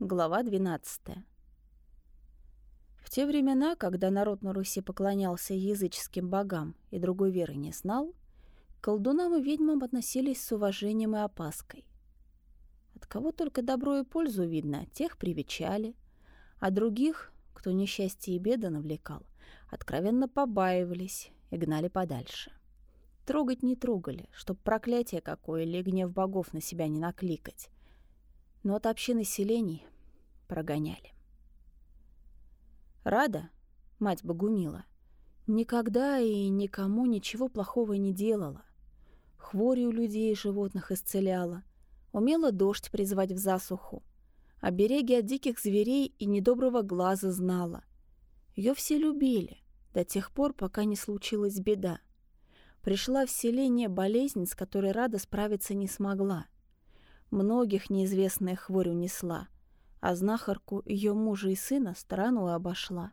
Глава 12. В те времена, когда народ на Руси поклонялся языческим богам и другой веры не знал, к колдунам и ведьмам относились с уважением и опаской. От кого только добро и пользу видно, тех привечали, а других, кто несчастье и беды навлекал, откровенно побаивались и гнали подальше. Трогать не трогали, чтоб проклятие какое или гнев богов на себя не накликать, но от общины селений прогоняли. Рада, мать Богумила, никогда и никому ничего плохого не делала. Хвори у людей и животных исцеляла, умела дождь призвать в засуху, обереги от диких зверей и недоброго глаза знала. Ее все любили, до тех пор, пока не случилась беда. Пришла в селение болезнь, с которой Рада справиться не смогла — Многих неизвестная хворь унесла, а знахарку, ее мужа и сына стороной обошла.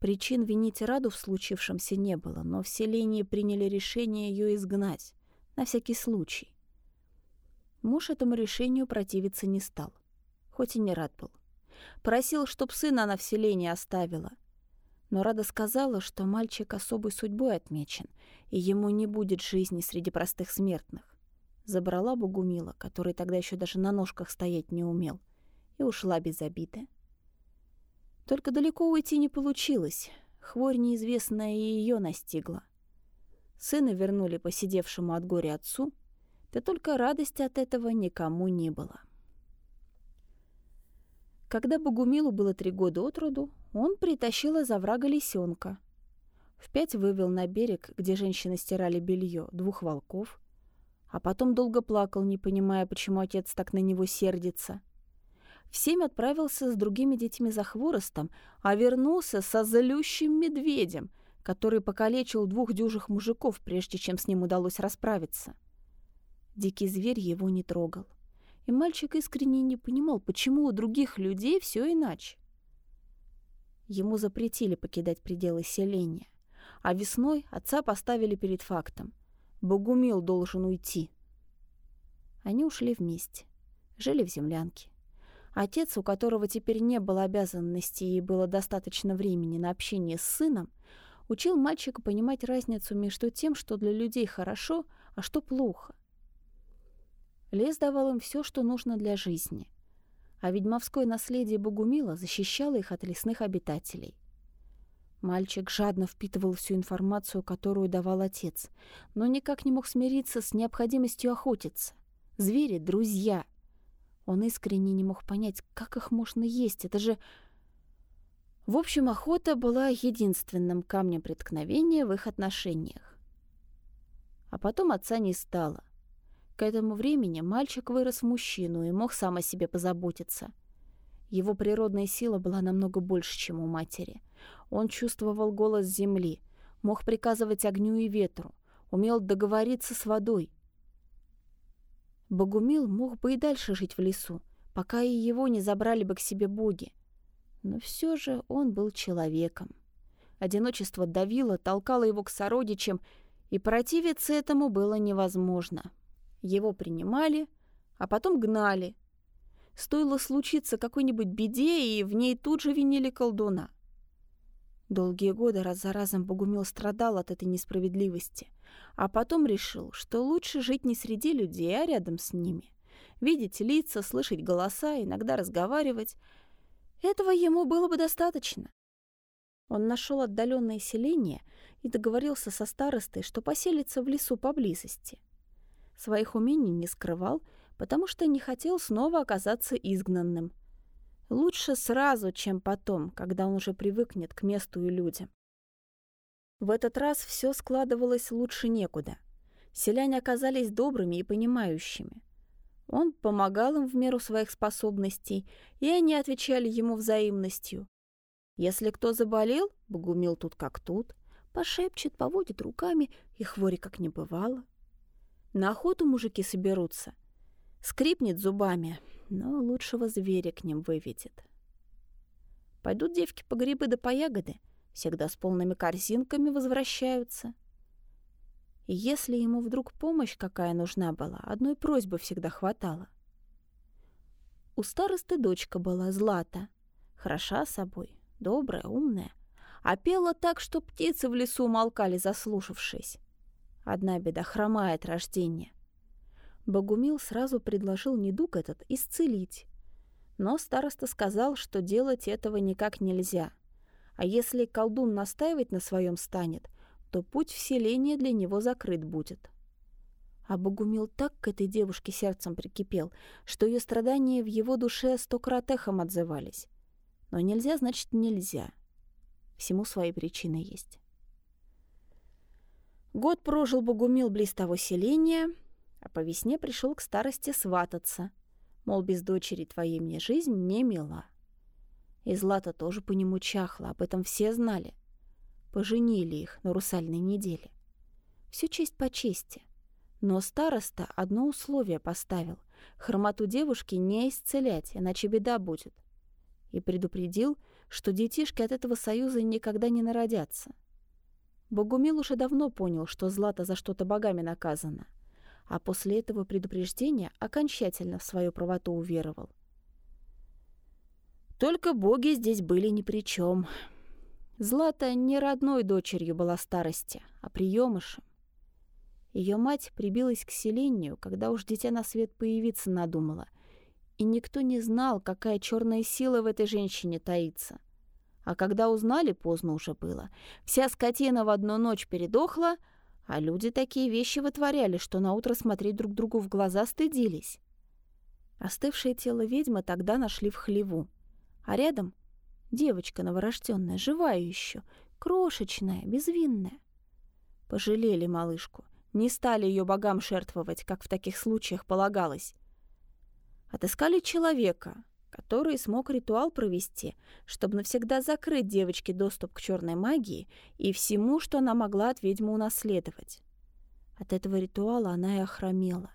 Причин винить Раду в случившемся не было, но в селении приняли решение ее изгнать, на всякий случай. Муж этому решению противиться не стал, хоть и не рад был. Просил, чтоб сына она в селении оставила. Но Рада сказала, что мальчик особой судьбой отмечен, и ему не будет жизни среди простых смертных забрала Богумила, который тогда еще даже на ножках стоять не умел, и ушла без обиды. Только далеко уйти не получилось. Хворь неизвестная и ее настигла. Сына вернули посидевшему от горя отцу, да только радости от этого никому не было. Когда Богумилу было три года от роду, он притащил из оврага лисенка. В пять вывел на берег, где женщины стирали белье, двух волков — а потом долго плакал, не понимая, почему отец так на него сердится. В семь отправился с другими детьми за хворостом, а вернулся со злющим медведем, который покалечил двух дюжих мужиков, прежде чем с ним удалось расправиться. Дикий зверь его не трогал. И мальчик искренне не понимал, почему у других людей все иначе. Ему запретили покидать пределы селения, а весной отца поставили перед фактом — Богумил должен уйти. Они ушли вместе. Жили в землянке. Отец, у которого теперь не было обязанностей и было достаточно времени на общение с сыном, учил мальчика понимать разницу между тем, что для людей хорошо, а что плохо. Лес давал им все, что нужно для жизни, а ведьмовское наследие Богумила защищало их от лесных обитателей. Мальчик жадно впитывал всю информацию, которую давал отец, но никак не мог смириться с необходимостью охотиться. Звери — друзья. Он искренне не мог понять, как их можно есть. Это же... В общем, охота была единственным камнем преткновения в их отношениях. А потом отца не стало. К этому времени мальчик вырос в мужчину и мог сам о себе позаботиться. Его природная сила была намного больше, чем у матери — он чувствовал голос земли, мог приказывать огню и ветру, умел договориться с водой. Богумил мог бы и дальше жить в лесу, пока и его не забрали бы к себе боги. Но все же он был человеком. Одиночество давило, толкало его к сородичам, и противиться этому было невозможно. Его принимали, а потом гнали. Стоило случиться какой-нибудь беде, и в ней тут же винили колдуна. Долгие годы раз за разом Богумил страдал от этой несправедливости, а потом решил, что лучше жить не среди людей, а рядом с ними. Видеть лица, слышать голоса, иногда разговаривать. Этого ему было бы достаточно. Он нашел отдаленное селение и договорился со старостой, что поселится в лесу поблизости. Своих умений не скрывал, потому что не хотел снова оказаться изгнанным – Лучше сразу, чем потом, когда он уже привыкнет к месту и людям. В этот раз все складывалось лучше некуда. Селяне оказались добрыми и понимающими. Он помогал им в меру своих способностей, и они отвечали ему взаимностью. Если кто заболел, Богумил тут как тут, пошепчет, поводит руками, и хвори как не бывало. На охоту мужики соберутся. Скрипнет зубами, но лучшего зверя к ним выведет. Пойдут девки по грибы да по ягоды, всегда с полными корзинками возвращаются. И если ему вдруг помощь какая нужна была, одной просьбы всегда хватало. У старосты дочка была Злата. Хороша собой, добрая, умная. А пела так, что птицы в лесу умолкали, заслушавшись. Одна беда — хромает рождение. Богумил сразу предложил недуг этот исцелить. Но староста сказал, что делать этого никак нельзя. А если колдун настаивать на своем станет, то путь в селение для него закрыт будет. А Богумил так к этой девушке сердцем прикипел, что ее страдания в его душе сто крат эхом отзывались. Но нельзя, значит, нельзя. Всему свои причины есть. Год прожил Богумил близ того селения, а по весне пришел к старости свататься. Мол, без дочери твоей мне жизнь не мила. И Злата тоже по нему чахла, об этом все знали. Поженили их на русальной неделе. Все честь по чести — но староста одно условие поставил — хромоту девушки не исцелять, иначе беда будет. И предупредил, что детишки от этого союза никогда не народятся. Богумил уже давно понял, что Злата за что-то богами наказана, а после этого предупреждения окончательно в свою правоту уверовал. Только боги здесь были ни при чем. Злата не родной дочерью была старости, а приемышем. Ее мать прибилась к селению, когда уж дитя на свет появиться надумала. И никто не знал, какая черная сила в этой женщине таится. А когда узнали, поздно уже было. Вся скотина в одну ночь передохла, а люди такие вещи вытворяли, что наутро смотреть друг другу в глаза стыдились. Остывшее тело ведьмы тогда нашли в хлеву. А рядом девочка новорожденная, живая еще, крошечная, безвинная. Пожалели малышку не стали ее богам жертвовать, как в таких случаях полагалось. Отыскали человека, который смог ритуал провести, чтобы навсегда закрыть девочке доступ к черной магии и всему, что она могла от ведьмы унаследовать. От этого ритуала она и охромела,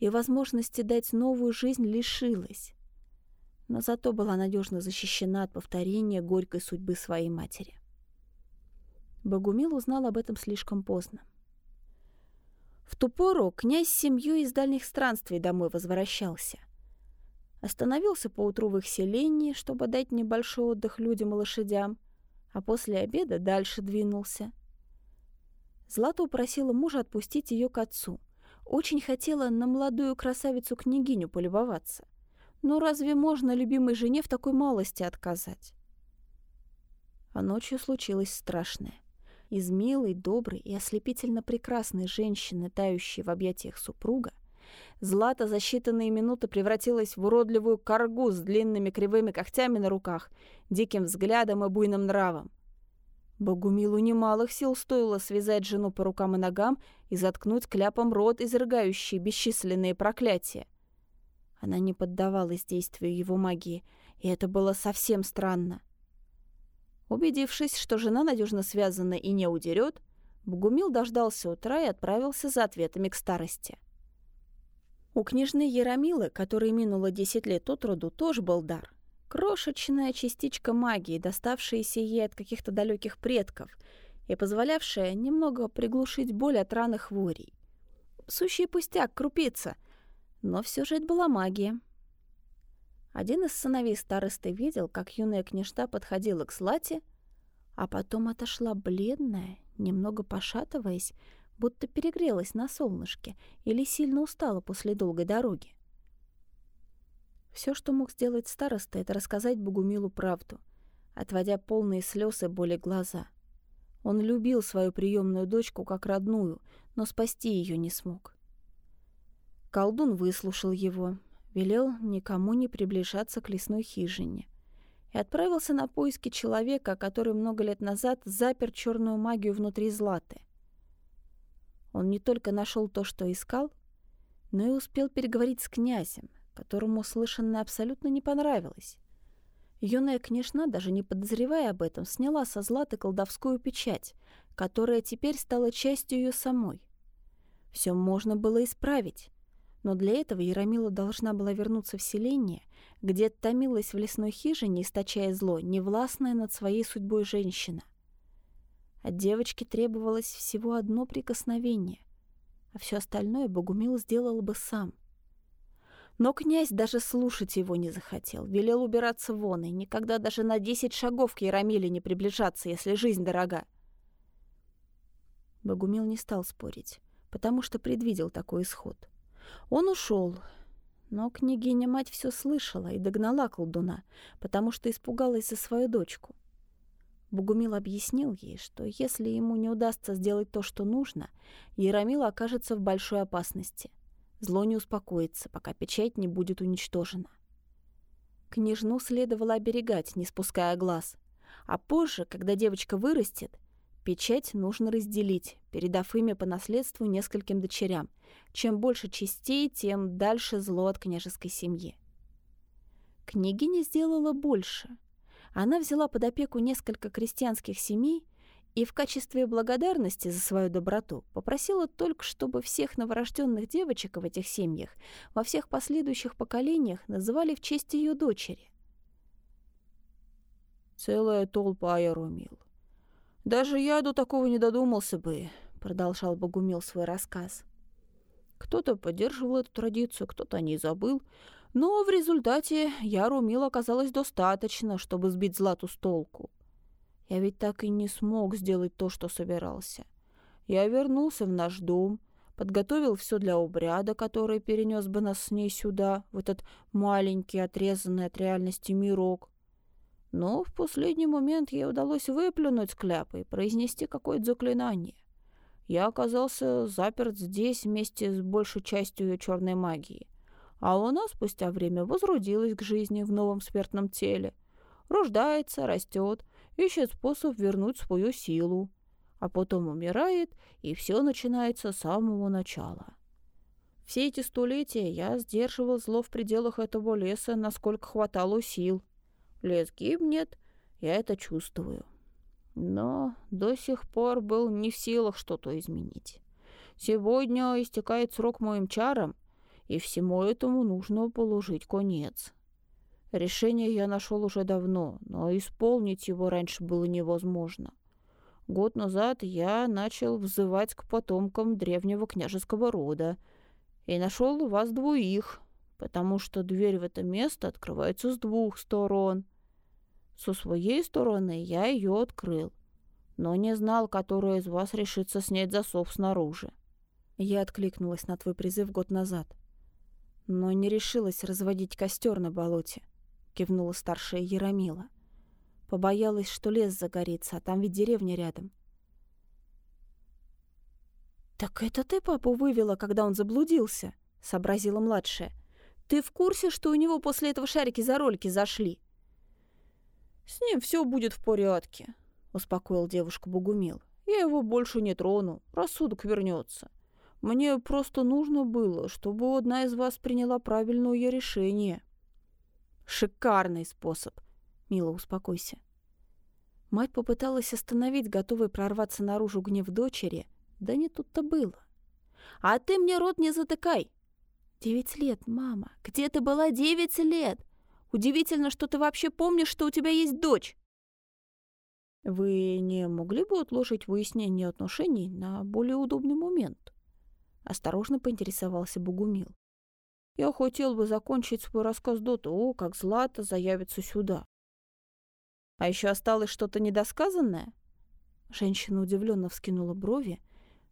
и возможности дать новую жизнь лишилась. Но зато была надежно защищена от повторения горькой судьбы своей матери. Богумил узнал об этом слишком поздно. В ту пору князь с семьей из дальних странствий домой возвращался. Остановился поутру в их селении, чтобы дать небольшой отдых людям и лошадям, а после обеда дальше двинулся. Злата упросила мужа отпустить ее к отцу. Очень хотела на молодую красавицу-княгиню полюбоваться. Но разве можно любимой жене в такой малости отказать? А ночью случилось страшное. Из милой, доброй и ослепительно прекрасной женщины, тающей в объятиях супруга, Злата за считанные минуты превратилась в уродливую коргу с длинными кривыми когтями на руках, диким взглядом и буйным нравом. Богумилу немалых сил стоило связать жену по рукам и ногам и заткнуть кляпом рот, изрыгающий бесчисленные проклятия. Она не поддавалась действию его магии, и это было совсем странно. Убедившись, что жена надежно связана и не удерет, Богумил дождался утра и отправился за ответами к старости. У княжны Яромилы, которой минуло 10 лет от роду, тоже был дар. Крошечная частичка магии, доставшаяся ей от каких-то далеких предков и позволявшая немного приглушить боль от раны хворей. Сущий пустяк, крупица, но все же это была магия. Один из сыновей старосты видел, как юная княжна подходила к Злате, а потом отошла бледная, немного пошатываясь, будто перегрелась на солнышке или сильно устала после долгой дороги. Все, что мог сделать староста, это рассказать Богумилу правду, отводя полные слез и боли глаза. Он любил свою приемную дочку как родную, но спасти ее не смог. Колдун выслушал его, велел никому не приближаться к лесной хижине и отправился на поиски человека, который много лет назад запер черную магию внутри Златы. Он не только нашел то, что искал, но и успел переговорить с князем, которому слышанное абсолютно не понравилось. Юная княжна, даже не подозревая об этом, сняла со Златы колдовскую печать, которая теперь стала частью ее самой. Все можно было исправить, но для этого Яромила должна была вернуться в селение, где томилась в лесной хижине, источая зло, невластная над своей судьбой женщина. От девочки требовалось всего одно прикосновение, а все остальное Богумил сделал бы сам. Но князь даже слушать его не захотел, велел убираться вон и никогда даже на десять шагов к Яромиле не приближаться, если жизнь дорога. Богумил не стал спорить, потому что предвидел такой исход. Он ушел, но княгиня-мать все слышала и догнала колдуна, потому что испугалась за свою дочку. Богумил объяснил ей, что если ему не удастся сделать то, что нужно, Яромил окажется в большой опасности. Зло не успокоится, пока печать не будет уничтожена. Княжну следовало оберегать, не спуская глаз. А позже, когда девочка вырастет, печать нужно разделить, передав имя по наследству нескольким дочерям. Чем больше частей, тем дальше зло от княжеской семьи. Княгиня сделала больше. Она взяла под опеку несколько крестьянских семей и в качестве благодарности за свою доброту попросила только, чтобы всех новорожденных девочек в этих семьях во всех последующих поколениях называли в честь ее дочери. «Целая толпа, Яромил. Даже я до такого не додумался бы», — продолжал Богумил свой рассказ. Кто-то поддерживал эту традицию, кто-то о ней забыл, но в результате Ярумил оказалось достаточно, чтобы сбить Злату с толку. Я ведь так и не смог сделать то, что собирался. Я вернулся в наш дом, подготовил все для обряда, который перенес бы нас с ней сюда, в этот маленький, отрезанный от реальности мирок. Но в последний момент ей удалось выплюнуть кляпы и произнести какое-то заклинание. Я оказался заперт здесь вместе с большей частью ее черной магии. А она спустя время возродилась к жизни в новом смертном теле. Рождается, растет, ищет способ вернуть свою силу, а потом умирает, и все начинается с самого начала. Все эти столетия я сдерживал зло в пределах этого леса, насколько хватало сил. Лес гибнет, я это чувствую. Но до сих пор был не в силах что-то изменить. Сегодня истекает срок моим чарам, и всему этому нужно положить конец. Решение я нашел уже давно, но исполнить его раньше было невозможно. Год назад я начал взывать к потомкам древнего княжеского рода и нашел вас двоих, потому что дверь в это место открывается с двух сторон. Со своей стороны я ее открыл, но не знал, которая из вас решится снять засов снаружи. Я откликнулась на твой призыв год назад, но не решилась разводить костер на болоте кивнула старшая Яромила. Побоялась, что лес загорится, а там ведь деревня рядом. «Так это ты папу вывела, когда он заблудился?» — сообразила младшая. «Ты в курсе, что у него после этого шарики за ролики зашли?» «С ним все будет в порядке», — успокоил девушку Богумил. «Я его больше не трону, рассудок вернется. Мне просто нужно было, чтобы одна из вас приняла правильное решение». Шикарный способ. Мила, успокойся. Мать попыталась остановить готовый прорваться наружу гнев дочери, да не тут-то было. «А ты мне рот не затыкай!» «Девять лет, мама. Где ты была девять лет? Удивительно, что ты вообще помнишь, что у тебя есть дочь!» «Вы не могли бы отложить выяснение отношений на более удобный момент?» Осторожно поинтересовался Богумил. Я хотел бы закончить свой рассказ до того, как Злата заявится сюда. А еще осталось что-то недосказанное? Женщина удивленно вскинула брови,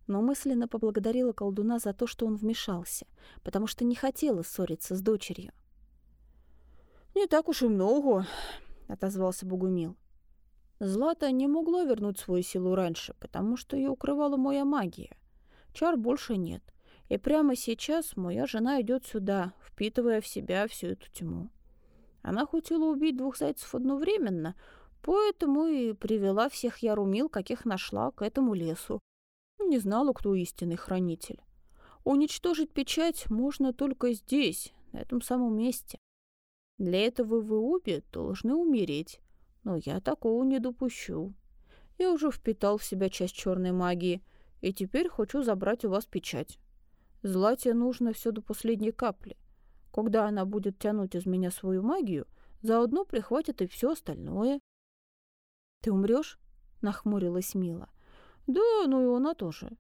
но мысленно поблагодарила колдуна за то, что он вмешался, потому что не хотела ссориться с дочерью. «Не так уж и много», — отозвался Богумил. «Злата не могла вернуть свою силу раньше, потому что ее укрывала моя магия. Чар больше нет. И прямо сейчас моя жена идет сюда, впитывая в себя всю эту тьму. Она хотела убить двух зайцев одновременно, поэтому и привела всех ярумил, каких нашла, к этому лесу. Не знала, кто истинный хранитель. Уничтожить печать можно только здесь, на этом самом месте. Для этого вы обе должны умереть, но я такого не допущу. Я уже впитал в себя часть черной магии, и теперь хочу забрать у вас печать. Злате нужно все до последней капли. Когда она будет тянуть из меня свою магию, заодно прихватит и все остальное. «Ты умрешь? нахмурилась Мила. «Да, ну и она тоже.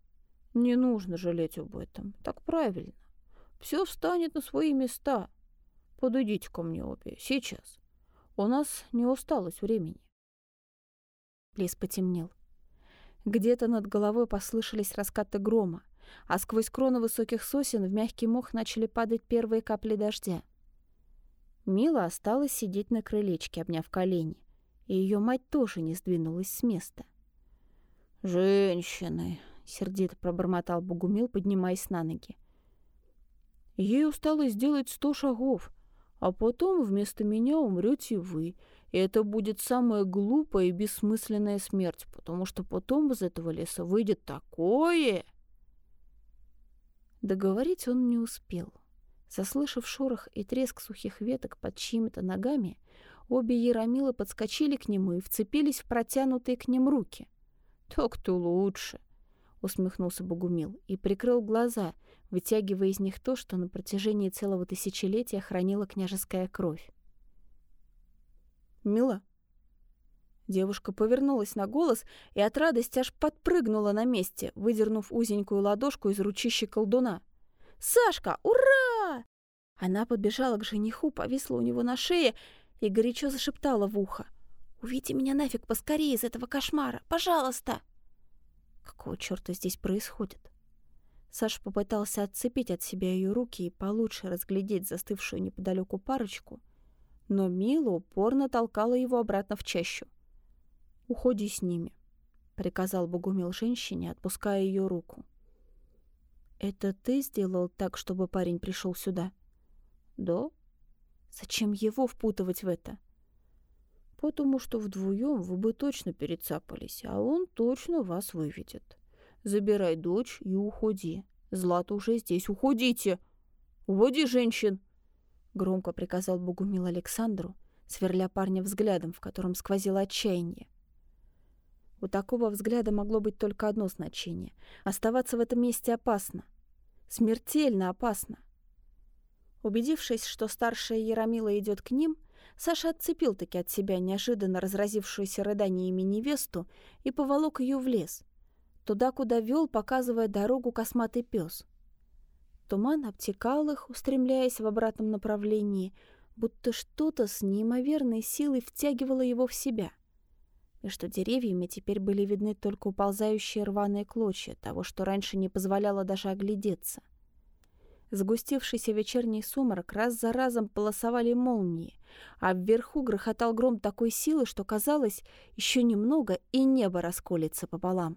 Не нужно жалеть об этом. Так правильно. Все встанет на свои места. Подойдите ко мне обе, сейчас. У нас не осталось времени. Лес потемнел. Где-то над головой послышались раскаты грома, а сквозь кроны высоких сосен в мягкий мох начали падать первые капли дождя. Мила осталась сидеть на крылечке, обняв колени, и ее мать тоже не сдвинулась с места. «Женщины!» — сердито пробормотал Богумил, поднимаясь на ноги. «Ей усталось сделать сто шагов, а потом вместо меня умрете вы, и это будет самая глупая и бессмысленная смерть, потому что потом из этого леса выйдет такое...» Договорить он не успел. Заслышав шорох и треск сухих веток под чьими-то ногами, обе Яромилы подскочили к нему и вцепились в протянутые к ним руки. «Так-то лучше», — усмехнулся Богумил и прикрыл глаза, вытягивая из них то, что на протяжении целого тысячелетия хранила княжеская кровь. «Мила?» Девушка повернулась на голос и от радости аж подпрыгнула на месте, выдернув узенькую ладошку из ручища колдуна. «Сашка, ура!» Она подбежала к жениху, повисла у него на шее и горячо зашептала в ухо. «Уведи меня нафиг поскорее из этого кошмара, пожалуйста!» Какого черта здесь происходит? Саша попытался отцепить от себя ее руки и получше разглядеть застывшую неподалеку парочку, но Мила упорно толкала его обратно в чащу. «Уходи с ними», — приказал Богумил женщине, отпуская ее руку. «Это ты сделал так, чтобы парень пришел сюда?» «Да». «Зачем его впутывать в это?» «Потому что вдвоем вы бы точно перецапались, а он точно вас выведет. Забирай дочь и уходи. Злата уже здесь, уходите! Уводи женщин!» Громко приказал Богумил Александру, сверля парня взглядом, в котором сквозило отчаяние. У такого взгляда могло быть только одно значение. Оставаться в этом месте опасно. Смертельно опасно. Убедившись, что старшая Яромила идет к ним, Саша отцепил-таки от себя неожиданно разразившуюся рыданиями невесту и поволок ее в лес, туда, куда вел, показывая дорогу косматый пес. Туман обтекал их, устремляясь в обратном направлении, будто что-то с неимоверной силой втягивало его в себя — Между деревьями теперь были видны только уползающие рваные клочья того, что раньше не позволяло даже оглядеться. Сгустившийся вечерний сумрак раз за разом полосовали молнии, а вверху грохотал гром такой силы, что казалось, еще немного, и небо расколется пополам.